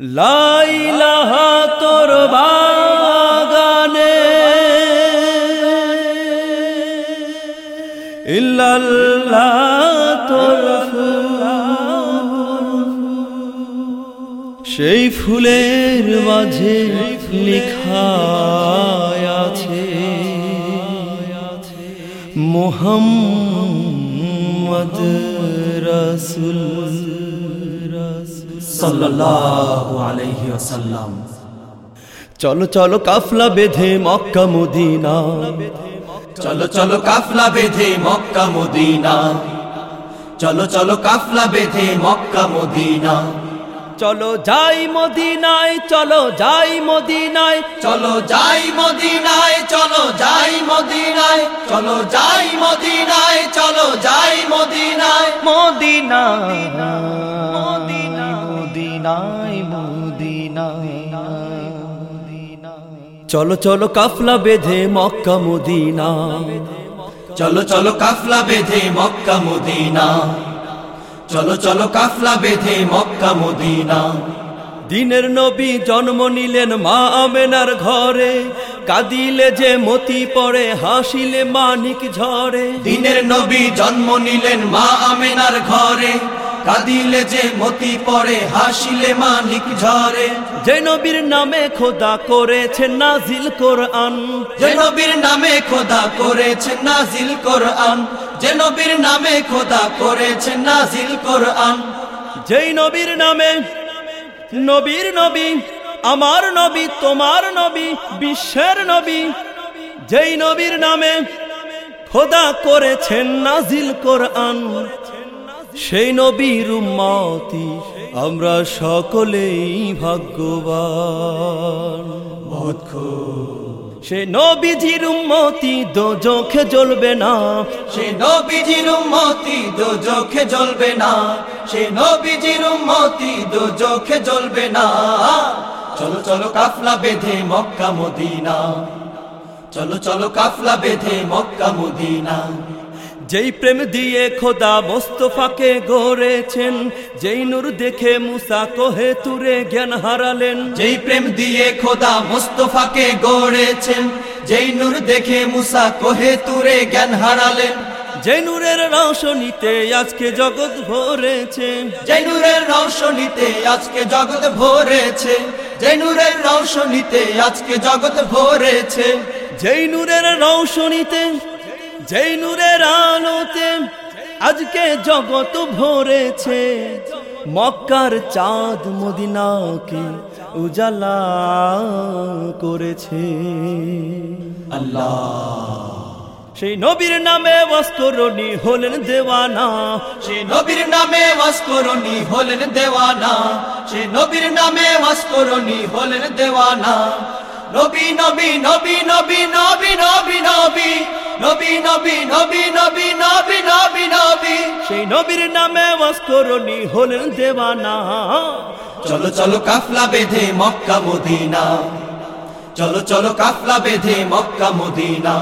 লাইলাহা তোর বাগানে তোর। সেই ফুলের মাঝে লেখা আছে মোহাম্মদ রসুল সাল্লাল্লাহু আলাইহি ওয়াসাল্লাম। চলো চলো কাফলা বেঁধে মক্কা মদিনা। চলো চলো কাফলা বেঁধে মক্কা মদিনা। চলো চলো কাফলা বেঁধে মক্কা মদিনা। চলো যাই মদিনায় চলো যাই মদিনায়। চলো যাই মদিনায় চলো যাই মদিনায়। চলো যাই মদিনায় চলো যাই মদিনায়। মদিনা। মদিনায় মদিনায় চলো চলো কাফলা বেঁধে মক্কা মদিনা চলো চলো কাফলা বেঁধে মক্কা মদিনা চলো চলো কাফলা বেঁধে মক্কা মদিনা দিনের নবী জন্ম নিলেন মা আমেনার ঘরে। কাঁদিলে যে মতি পড়ে, হাসিলে মানিক ঝরে। দিনের নবী জন্ম নিলেন মা আমেনার ঘরে। কাঁদিলে যে মতি পড়ে হাসিলে মানিক ঝরে। যে নবীর নামে খোদা করেছে নাজিল কোরআন। যে নবীর নামে খোদা করেছে নাজিল কোরআন। যে নবীর নামে খোদা করেছে নাজিল কোরআন। যেই নবীর নামে নবীর নবী আমার নবী তোমার নবী বিশ্বের নবী। যেই নবীর নামে খোদা করেছেন নাজিল কোরআন। সেই নবীর উম্মতি, আমরা সকলেই ভাগ্যবান। সে নবীজির উম্মতি, দো চোখে জ্বলবে না। সে নবীজির উম্মতি, দো চোখে জ্বলবে না। সে নবীজির উম্মতি, দো চোখে জ্বলবে না। চলো চলো কাফলা বেঁধে মক্কা, মদিনা। চলো চলো কাফলা বেঁধে মক্কা, মদিনা। যেই প্রেম দিয়ে খোদা মোস্তফাকে গড়েছেন যেই নূর দেখে মুসা কোহে তুরে জ্ঞান হারালেন। যেই প্রেম দিয়ে খোদা মোস্তফাকে গড়েছেন যেই নূর দেখে মুসা কোহে তুরে জ্ঞান হারালেন। যেই নূরের রওশনীতে আজকে জগৎ ভরেছে। যেই নূরের রৌশনীতে আজকে জগৎ ভরেছে যেই নূরের রৌশনীতে আজকে জগৎ ভরেছে। যেই নূরের রওশনীতে যেই নূরের আলোতে আজকে জগৎ ভরেছে মক্কার চাঁদ মদিনাকে উজালা করেছে। আল্লাহ। সেই নবীর নামে বস্করণী হলেন দেওয়ানা। সে নবীর নামে ওয়াসকরণী হলেন দেওয়ানা। সে নবীর নামে ওয়াসকরণী হলেন দেওয়ানা। নবী নবী নবী নবী নবী নবী নবী নবী নবী নবী নবী নবী নবী নবী। সেই নবীর নামে বস্করণী হলেন দেওয়ানা। চলো চলো কাফলা বেঁধে মক্কা মদিনা। চলো চলো কাফলা বেঁধে মক্কা মদিনা।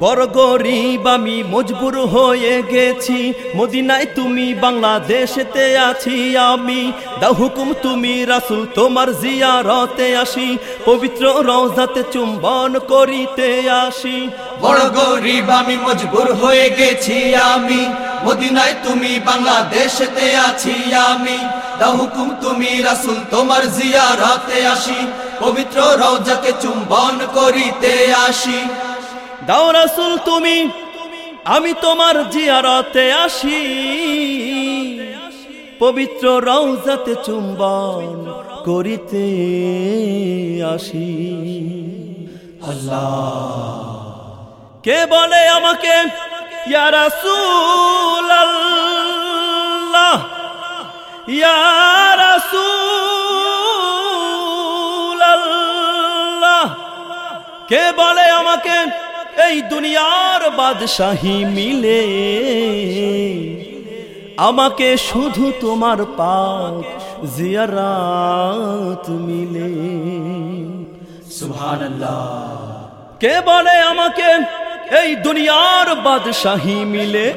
বড় গরিব আমি মজবুর হয়ে গেছি। মদিনায় তুমি বাংলাদেশেতে আছি আমি। দা হুকুম তুমি রাসুল, তোমার জিয়ারতে আসি। পবিত্র রওজাতে চুম্বন করিতে আসি। বড় গরিব আমি মজবুর হয়ে গেছি আমি। মদিনায় তুমি বাংলাদেশেতে আছি আমি। দা হুকুম তুমি রাসুল, তোমার জিয়ারতে আসি। পবিত্র রওজাকে চুম্বন করিতে আসি। দাও রাসুল তুমি, আমি তোমার জিয়ারতে আসি। পবিত্র রওজাতে চুম্বন করিতে আসি। কে বলে আমাকে, ইয়া রাসূল কে বলে আমাকে এই দুনিয়ার বাদশাহী মিলে। আমাকে শুধু তোমার পাক জিয়ারাত মিলে। কে বলে আমাকে এই দুনিয়ার বাদশাহী মিলে?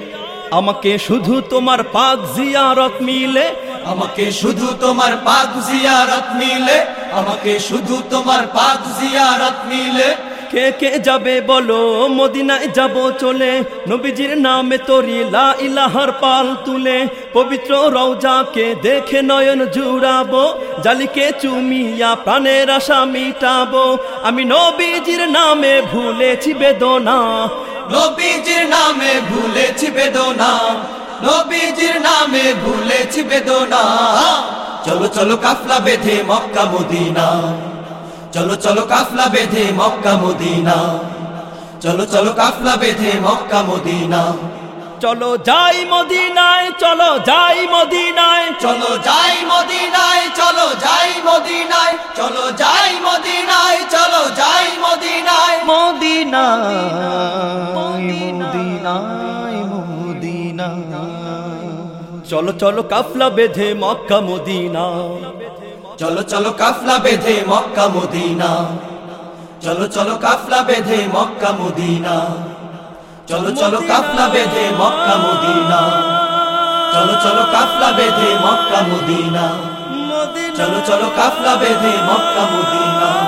আমাকে শুধু তোমার পাক জিয়ারত মিলে। আমাকে শুধু তোমার পাক জিয়ারত মিলে। আমাকে শুধু তোমার পাক জিয়ারত মিলে। কে কে যাবে বলো? মদিনায় যাব চলে। নবীজির নামে তরি লা ইলাহার পাল তুলে। পবিত্র রওজাকে দেখে নয়ন জুড়াবো। জালিকে চুমিয়া প্রাণের আশা মিটাবো। আমি নবীজির নামে ভুলেছি বেদনা। নবীজির নামে ভুলেছি বেদনা। নবীজির নামে ভুলেছি বেদনা। চলো চলো কাফলা বেঁধে মক্কা, মদিনা। চলো চলো কাফলা বেঁধে মক্কা মদিনা। চলো চলো কাফলা বেঁধে মক্কা মদিনা। চলো যাই মদিনায় চলো যাই মদিনায়। চলো যাই মদিনায় চলো যাই মদিনায়। চলো যাই মদিনায় চলো যাই মদিনায়। মদিনা চলো চলো কাফলা বেঁধে মক্কা মদিনা চলো চলো কাফলা বেঁধে মক্কা, মদিনা। চলো চলো কাফলা বেঁধে মক্কা, মদিনা। চলো চলো কাফলা বেঁধে মক্কা, মদিনা। চলো চলো কাফলা বেঁধে মক্কা, মদিনা। চলো চলো কাফলা বেঁধে মক্কা, মদিনা।